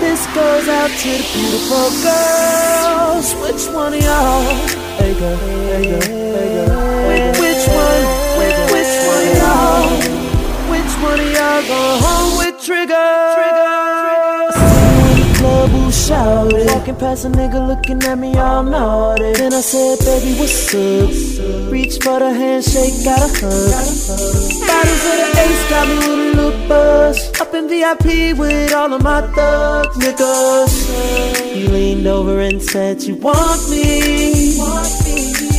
This goes out to the beautiful girls. Which one of y'all? Shouted Walking past a nigga looking at me all naughty Then I said, baby, what's up? Reach for the handshake, got a hug. Bottles of the ace got me with a little buzz. Up in VIP with all of my thugs, niggas. You leaned over and said you want me?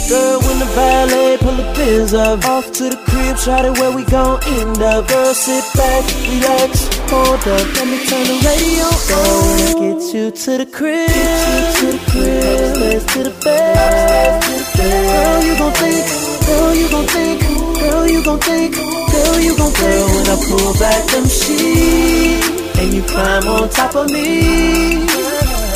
Girl, when the valet pull the Benz up Off to the crib, shout it where we gon' end up. Girl, sit back, relax, hold up. Let me turn the radio I get you to the crib. To the crib. Upstairs to the bed. Girl, you gon' think. Girl, you gon' think. Girl, you gon' think. Girl, you gon' think. Girl, when I pull back them sheets And you climb on top of me.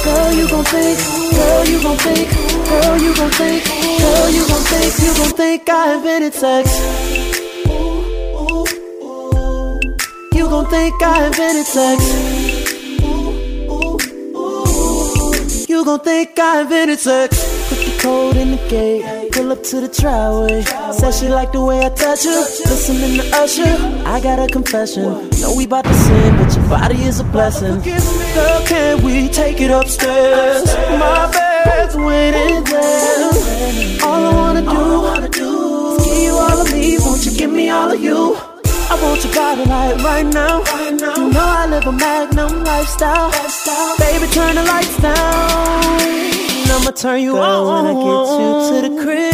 Girl, you gon' think, girl, you gon' think, girl, you gon' think, girl, you gon' think, you gon' think I invented sex. You gon' think I invented sex. You gon' think I invented sex. Put the code in the gate, pull up to the driveway. Said she like the way I touch her. Listening to the Usher, I got a confession. Know we bout to sin, but your body is a blessing. Girl, can we take it upstairs? My bed's waiting there. All I wanna do is give you all of me. Won't you give me all of you? I want your body like right now. You know I live a magnum lifestyle. Baby, turn the lights down. I'ma turn you Girl, on when I get you to the crib,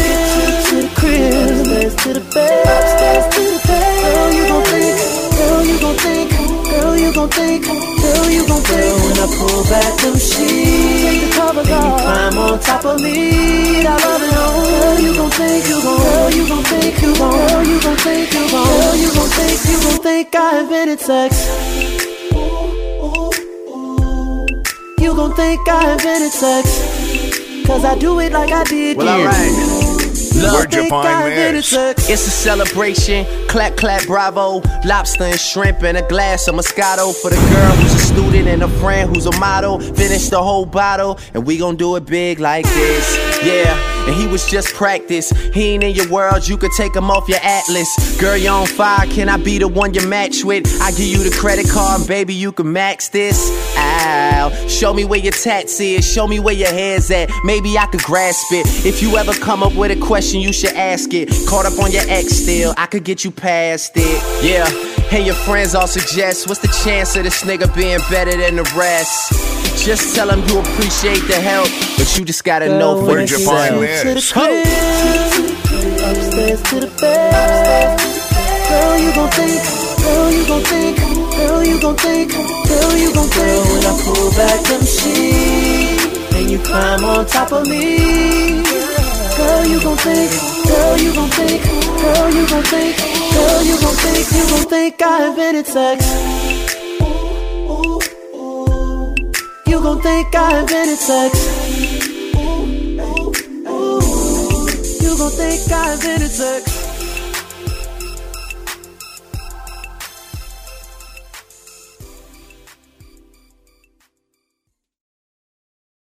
to the crib, upstairs to the bed, upstairs to the bed. Girl, you gon' think, girl, you gon' think, girl, you gon' think, girl, you gon' think. Girl, when I pull back them sheets, take the covers off, you climb on top of me, I love it all. Girl, you gon' think, you gon', girl, you gon' think, you gon', girl, you gon' think, you gon', girl, you gon' think, you gon' think I invented sex. Gon' think I invented sex. Cause I do it like I did Well, alright. Where'd you find this? It's a celebration. Clap, clap, bravo. Lobster and shrimp and a glass of Moscato for the girl who's a student and a friend who's a model. Finish the whole bottle and we gon' do it big like this. Yeah, and he was just practice. He ain't in your world, you could take him off your atlas. Girl, you on fire, can I be the one you match with? I give you the credit card, baby, you can max this. Ow, show me where your tats is, show me where your hair's at. Maybe I could grasp it. If you ever come up with a question, you should ask it. Caught up on your ex still, I could get you past it. Yeah. And your friends all suggest, what's the chance of this nigga being better than the rest? Just tell him you appreciate the help, but you just gotta know for Where'd you yourself. find this? Upstairs to the bed. Girl, you gon' think, girl, you gon' think, girl, you gon' think, girl, you gon' think. Girl, when I pull back them sheets and you climb on top of me. Girl, you gon' think, girl, you gon' think, girl, you gon' think, girl, you gon' think, you gon' think I invented sex. You gon' think I invented sex. You gon' think I invented sex.